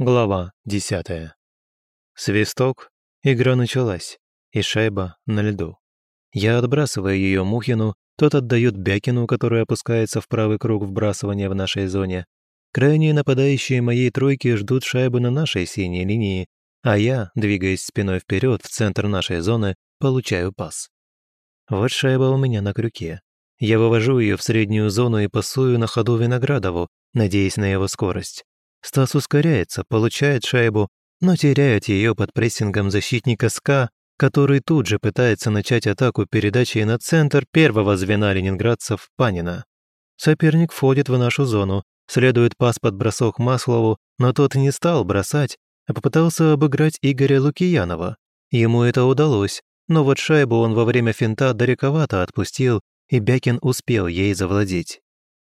Глава десятая. Свисток, игра началась, и шайба на льду. Я отбрасываю ее Мухину, тот отдает Бякину, который опускается в правый круг вбрасывания в нашей зоне. Крайние нападающие моей тройки ждут шайбы на нашей синей линии, а я, двигаясь спиной вперед в центр нашей зоны, получаю пас. Вот шайба у меня на крюке. Я вывожу ее в среднюю зону и пасую на ходу Виноградову, надеясь на его скорость. Стас ускоряется, получает шайбу, но теряет ее под прессингом защитника СКА, который тут же пытается начать атаку передачей на центр первого звена ленинградцев Панина. Соперник входит в нашу зону, следует пас под бросок Маслову, но тот не стал бросать, а попытался обыграть Игоря Лукиянова. Ему это удалось, но вот шайбу он во время финта далековато отпустил, и Бякин успел ей завладеть.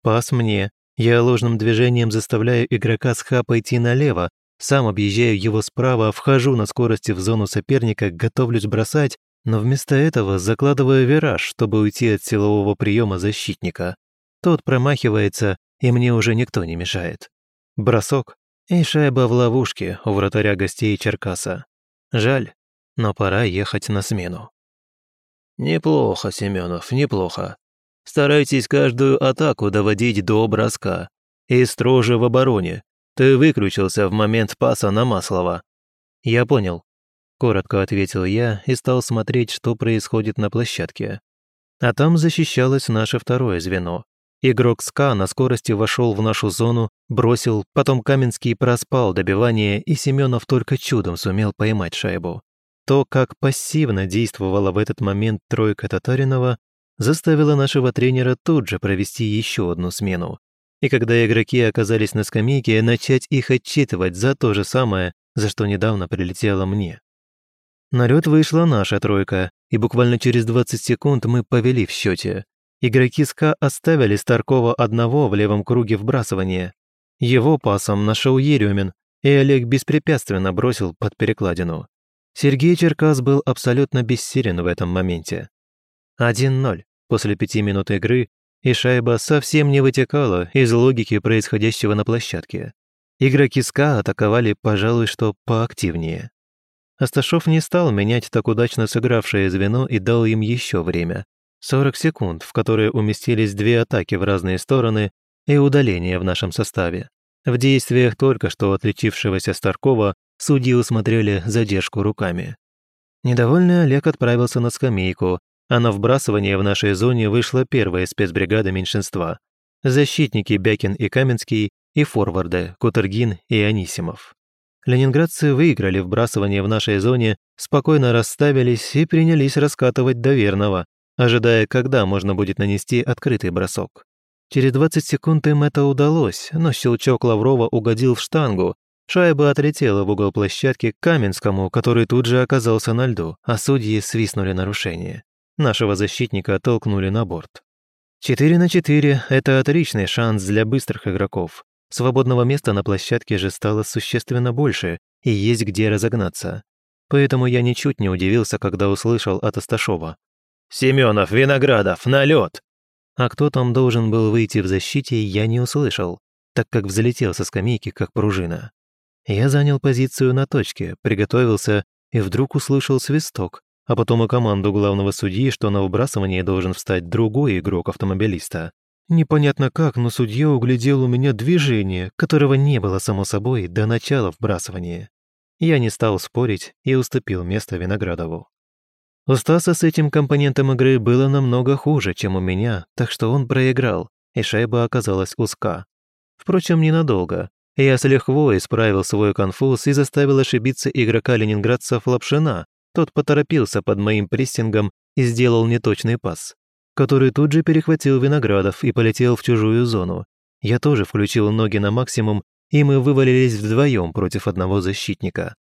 Пас мне, я ложным движением заставляю игрока с ха пойти налево, сам объезжаю его справа, вхожу на скорости в зону соперника, готовлюсь бросать, но вместо этого закладываю вираж, чтобы уйти от силового приема защитника. Тот промахивается, и мне уже никто не мешает. Бросок, и шайба в ловушке у вратаря гостей Черкаса. Жаль, но пора ехать на смену. «Неплохо, Семенов, неплохо. Старайтесь каждую атаку доводить до броска. И строже в обороне. Ты выключился в момент паса на Маслова». «Я понял», – коротко ответил я и стал смотреть, что происходит на площадке. А там защищалось наше второе звено. Игрок СКА на скорости вошел в нашу зону, бросил, потом Каменский проспал добивание, и Семенов только чудом сумел поймать шайбу. То, как пассивно действовала в этот момент тройка Татаринова, заставило нашего тренера тут же провести еще одну смену. И когда игроки оказались на скамейке, начать их отчитывать за то же самое, за что недавно прилетело мне. На лед вышла наша тройка, и буквально через 20 секунд мы повели в счете. Игроки СКА оставили Старкова одного в левом круге вбрасывания. Его пасом нашел Еремин, и Олег беспрепятственно бросил под перекладину. Сергей Черкас был абсолютно бессилен в этом моменте. 1-0 после пяти минут игры, и шайба совсем не вытекала из логики происходящего на площадке. Игроки СКА атаковали, пожалуй, что поактивнее. Асташов не стал менять так удачно сыгравшее звено и дал им еще время. 40 секунд, в которые уместились две атаки в разные стороны и удаление в нашем составе. В действиях только что отличившегося Старкова судьи усмотрели задержку руками. Недовольный Олег отправился на скамейку, а на вбрасывание в нашей зоне вышла первая спецбригада меньшинства. Защитники Бякин и Каменский и форварды Кутергин и Анисимов. Ленинградцы выиграли вбрасывание в нашей зоне, спокойно расставились и принялись раскатывать до верного, ожидая, когда можно будет нанести открытый бросок. Через 20 секунд им это удалось, но щелчок Лаврова угодил в штангу, Шайба отлетела в угол площадки к Каменскому, который тут же оказался на льду, а судьи свистнули нарушение. Нашего защитника толкнули на борт. 4 на 4 – это отличный шанс для быстрых игроков. Свободного места на площадке же стало существенно больше, и есть где разогнаться. Поэтому я ничуть не удивился, когда услышал от Асташова. «Семенов, Виноградов, на лед! А кто там должен был выйти в защите, я не услышал, так как взлетел со скамейки, как пружина. Я занял позицию на точке, приготовился и вдруг услышал свисток, а потом и команду главного судьи, что на выбрасывании должен встать другой игрок автомобилиста. Непонятно как, но судья углядел у меня движение, которого не было, само собой, до начала вбрасывания. Я не стал спорить и уступил место Виноградову. У Стаса с этим компонентом игры было намного хуже, чем у меня, так что он проиграл, и шайба оказалась узка. Впрочем, ненадолго. Я с лихвой исправил свой конфуз и заставил ошибиться игрока ленинградцев Лапшина. Тот поторопился под моим прессингом и сделал неточный пас, который тут же перехватил Виноградов и полетел в чужую зону. Я тоже включил ноги на максимум, и мы вывалились вдвоем против одного защитника.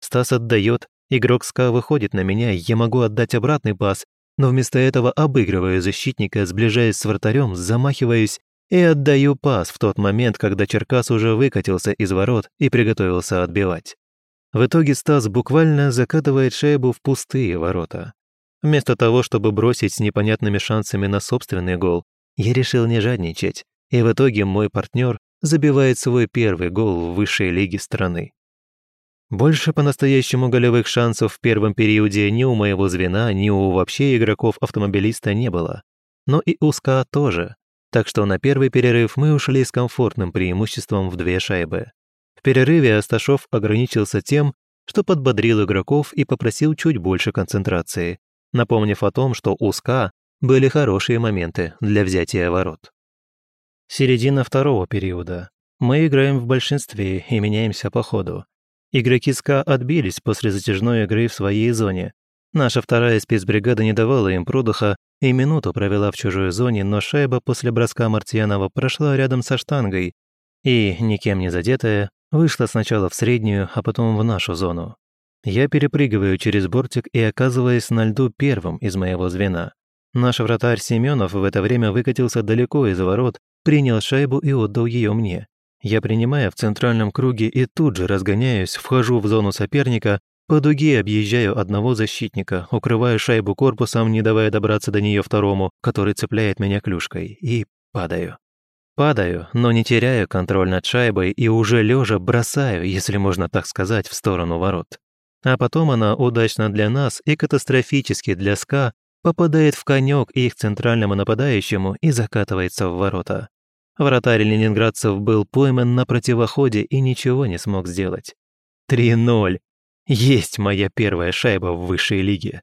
Стас отдает, игрок СКА выходит на меня, я могу отдать обратный пас, но вместо этого обыгрываю защитника, сближаясь с вратарем, замахиваюсь и отдаю пас в тот момент, когда Черкас уже выкатился из ворот и приготовился отбивать. В итоге Стас буквально закатывает шайбу в пустые ворота. Вместо того, чтобы бросить с непонятными шансами на собственный гол, я решил не жадничать, и в итоге мой партнер забивает свой первый гол в высшей лиге страны. Больше по-настоящему голевых шансов в первом периоде ни у моего звена, ни у вообще игроков-автомобилиста не было. Но и у СКА тоже. Так что на первый перерыв мы ушли с комфортным преимуществом в две шайбы. Перерыве Асташов ограничился тем, что подбодрил игроков и попросил чуть больше концентрации, напомнив о том, что у СКА были хорошие моменты для взятия ворот. Середина второго периода. Мы играем в большинстве и меняемся по ходу. Игроки СКА отбились после затяжной игры в своей зоне. Наша вторая спецбригада не давала им продыха и минуту провела в чужой зоне, но шайба после броска Мартьянова прошла рядом со штангой и, никем не задетая, вышла сначала в среднюю, а потом в нашу зону. Я перепрыгиваю через бортик и оказываюсь на льду первым из моего звена. Наш вратарь Семенов в это время выкатился далеко из ворот, принял шайбу и отдал ее мне. Я принимаю в центральном круге и тут же разгоняюсь, вхожу в зону соперника, по дуге объезжаю одного защитника, укрываю шайбу корпусом, не давая добраться до нее второму, который цепляет меня клюшкой, и падаю. Падаю, но не теряю контроль над шайбой и уже лежа бросаю, если можно так сказать, в сторону ворот. А потом она удачно для нас и катастрофически для СКА попадает в конек их центральному нападающему и закатывается в ворота. Вратарь ленинградцев был пойман на противоходе и ничего не смог сделать. 3-0. Есть моя первая шайба в высшей лиге.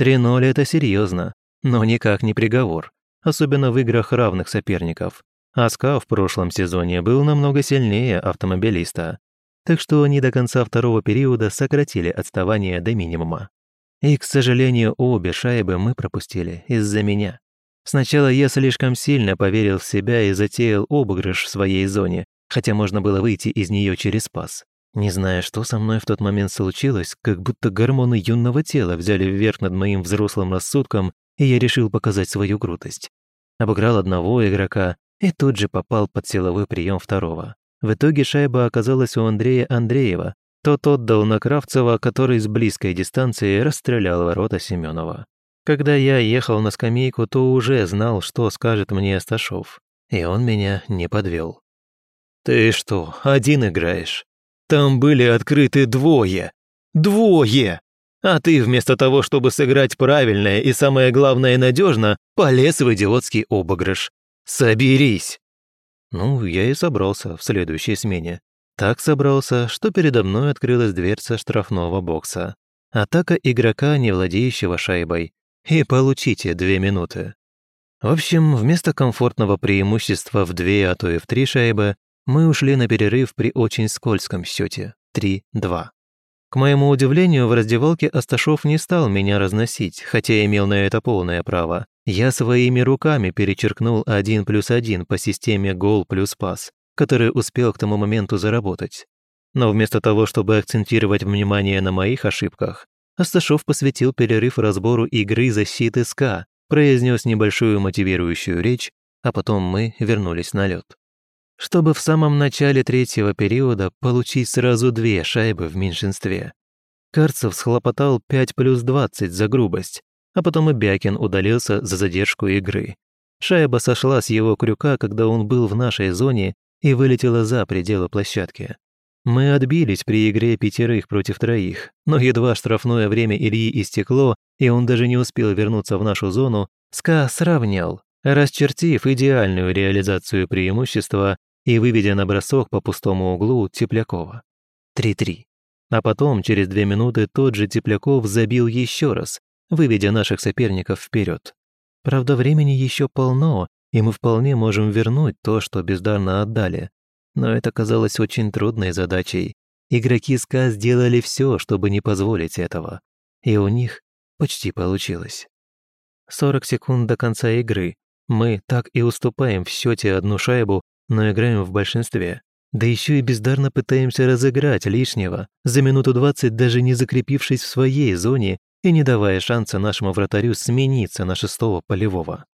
3-0 это серьезно, но никак не приговор особенно в играх равных соперников. Аска в прошлом сезоне был намного сильнее автомобилиста, так что они до конца второго периода сократили отставание до минимума. И, к сожалению, обе шайбы мы пропустили из-за меня. Сначала я слишком сильно поверил в себя и затеял обыгрыш в своей зоне, хотя можно было выйти из нее через пас. Не зная, что со мной в тот момент случилось, как будто гормоны юного тела взяли вверх над моим взрослым рассудком и я решил показать свою крутость. Обыграл одного игрока и тут же попал под силовой прием второго. В итоге шайба оказалась у Андрея Андреева. Тот отдал на Кравцева, который с близкой дистанции расстрелял ворота Семенова. Когда я ехал на скамейку, то уже знал, что скажет мне Асташов. И он меня не подвел. «Ты что, один играешь? Там были открыты двое! Двое!» А ты вместо того, чтобы сыграть правильно и самое главное надежно, полез в идиотский обыгрыш. Соберись!» Ну, я и собрался в следующей смене. Так собрался, что передо мной открылась дверца штрафного бокса. Атака игрока, не владеющего шайбой. И получите две минуты. В общем, вместо комфортного преимущества в две, а то и в три шайбы, мы ушли на перерыв при очень скользком счете 3-2. К моему удивлению, в раздевалке Асташов не стал меня разносить, хотя имел на это полное право. Я своими руками перечеркнул один плюс один по системе гол плюс пас, который успел к тому моменту заработать. Но вместо того, чтобы акцентировать внимание на моих ошибках, Асташов посвятил перерыв разбору игры защиты СКА, произнес небольшую мотивирующую речь, а потом мы вернулись на лед чтобы в самом начале третьего периода получить сразу две шайбы в меньшинстве. Карцев схлопотал 5 плюс 20 за грубость, а потом и Бякин удалился за задержку игры. Шайба сошла с его крюка, когда он был в нашей зоне и вылетела за пределы площадки. Мы отбились при игре пятерых против троих, но едва штрафное время Ильи истекло, и он даже не успел вернуться в нашу зону, СКА сравнял, расчертив идеальную реализацию преимущества и выведя на бросок по пустому углу Теплякова. 3-3. А потом, через две минуты, тот же Тепляков забил еще раз, выведя наших соперников вперед. Правда, времени еще полно, и мы вполне можем вернуть то, что бездарно отдали. Но это казалось очень трудной задачей. Игроки СКА сделали все, чтобы не позволить этого. И у них почти получилось. 40 секунд до конца игры. Мы так и уступаем в счете одну шайбу но играем в большинстве. Да еще и бездарно пытаемся разыграть лишнего, за минуту двадцать даже не закрепившись в своей зоне и не давая шанса нашему вратарю смениться на шестого полевого.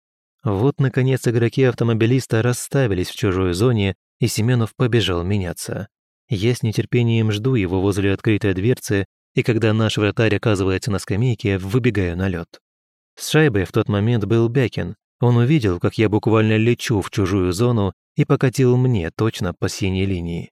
Вот, наконец, игроки автомобилиста расставились в чужой зоне, и Семенов побежал меняться. Я с нетерпением жду его возле открытой дверцы, и когда наш вратарь оказывается на скамейке, выбегаю на лед. С шайбой в тот момент был Бякин. Он увидел, как я буквально лечу в чужую зону и покатил мне точно по синей линии.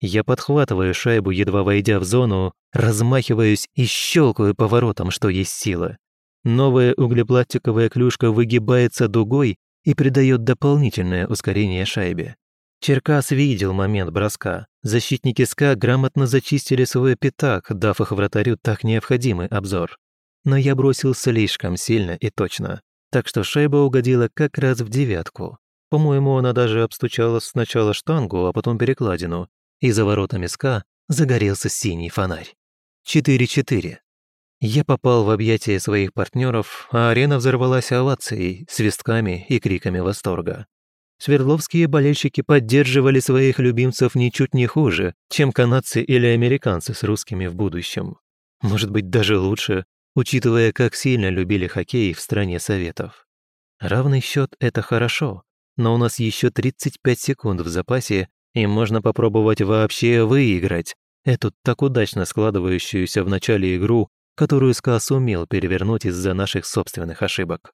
Я подхватываю шайбу, едва войдя в зону, размахиваюсь и щелкаю поворотом, что есть силы. Новая углепластиковая клюшка выгибается дугой и придает дополнительное ускорение шайбе. Черкас видел момент броска. Защитники СКА грамотно зачистили свой пятак, дав их вратарю так необходимый обзор. Но я бросил слишком сильно и точно, так что шайба угодила как раз в девятку. По-моему, она даже обстучала сначала штангу, а потом перекладину, и за воротами СКА загорелся синий фонарь. 4-4. Я попал в объятия своих партнеров, а арена взорвалась овацией, свистками и криками восторга. Свердловские болельщики поддерживали своих любимцев ничуть не хуже, чем канадцы или американцы с русскими в будущем. Может быть, даже лучше, учитывая, как сильно любили хоккей в стране Советов. Равный счет – это хорошо, но у нас еще 35 секунд в запасе, и можно попробовать вообще выиграть эту так удачно складывающуюся в начале игру, которую СКА сумел перевернуть из-за наших собственных ошибок.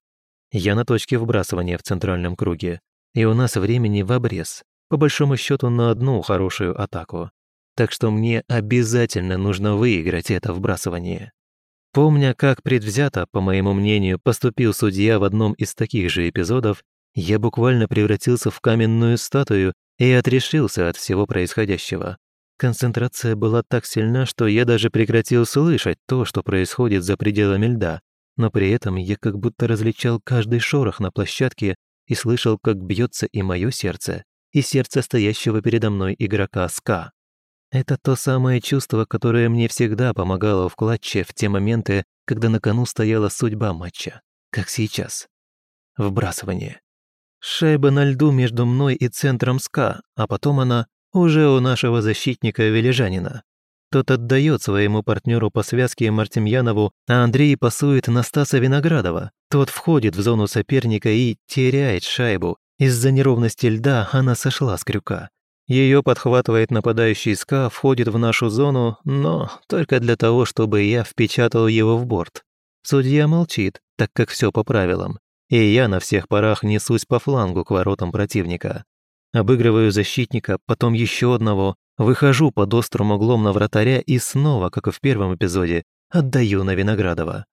Я на точке вбрасывания в центральном круге, и у нас времени в обрез, по большому счету на одну хорошую атаку. Так что мне обязательно нужно выиграть это вбрасывание. Помня, как предвзято, по моему мнению, поступил судья в одном из таких же эпизодов, я буквально превратился в каменную статую и отрешился от всего происходящего. Концентрация была так сильна, что я даже прекратил слышать то, что происходит за пределами льда, но при этом я как будто различал каждый шорох на площадке и слышал, как бьется и мое сердце, и сердце стоящего передо мной игрока СКА. Это то самое чувство, которое мне всегда помогало в клатче в те моменты, когда на кону стояла судьба матча, как сейчас. Вбрасывание. Шайба на льду между мной и центром СКА, а потом она уже у нашего защитника Вележанина. Тот отдает своему партнеру по связке Мартемьянову, а Андрей пасует на Стаса Виноградова. Тот входит в зону соперника и теряет шайбу. Из-за неровности льда она сошла с крюка. Ее подхватывает нападающий СКА, входит в нашу зону, но только для того, чтобы я впечатал его в борт. Судья молчит, так как все по правилам, и я на всех парах несусь по флангу к воротам противника. Обыгрываю защитника, потом еще одного, выхожу под острым углом на вратаря и снова, как и в первом эпизоде, отдаю на Виноградова.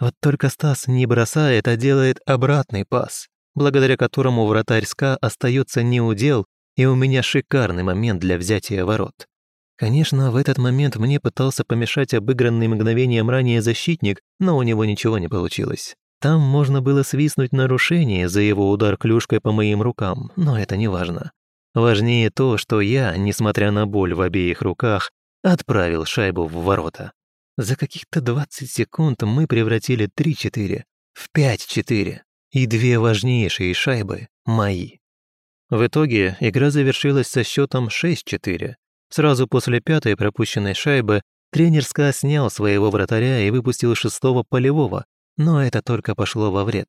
Вот только Стас не бросает, а делает обратный пас, благодаря которому вратарь СКА остается неудел, и у меня шикарный момент для взятия ворот. Конечно, в этот момент мне пытался помешать обыгранный мгновением ранее защитник, но у него ничего не получилось. Там можно было свистнуть нарушение за его удар клюшкой по моим рукам, но это не важно. Важнее то, что я, несмотря на боль в обеих руках, отправил шайбу в ворота. За каких-то 20 секунд мы превратили 3-4 в 5-4, и две важнейшие шайбы мои. В итоге игра завершилась со счетом 6-4. Сразу после пятой пропущенной шайбы тренер СКА снял своего вратаря и выпустил шестого полевого, но это только пошло во вред.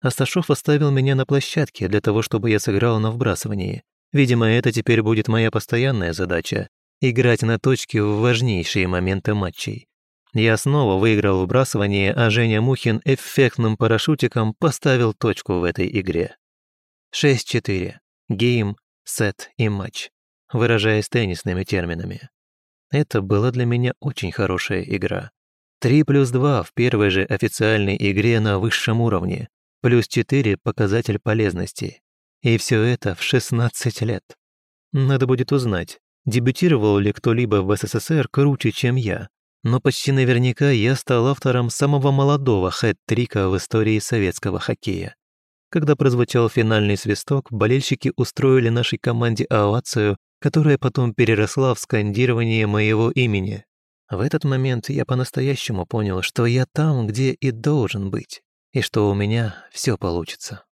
Асташов оставил меня на площадке для того, чтобы я сыграл на вбрасывании. Видимо, это теперь будет моя постоянная задача – играть на точке в важнейшие моменты матчей. Я снова выиграл вбрасывание, а Женя Мухин эффектным парашютиком поставил точку в этой игре. 6-4. Гейм, сет и матч, выражаясь теннисными терминами. Это была для меня очень хорошая игра. 3 плюс 2 в первой же официальной игре на высшем уровне, плюс 4 показатель полезности. И все это в 16 лет. Надо будет узнать, дебютировал ли кто-либо в СССР круче, чем я, но почти наверняка я стал автором самого молодого хэт-трика в истории советского хоккея. Когда прозвучал финальный свисток, болельщики устроили нашей команде овацию, которая потом переросла в скандирование моего имени. В этот момент я по-настоящему понял, что я там, где и должен быть, и что у меня все получится.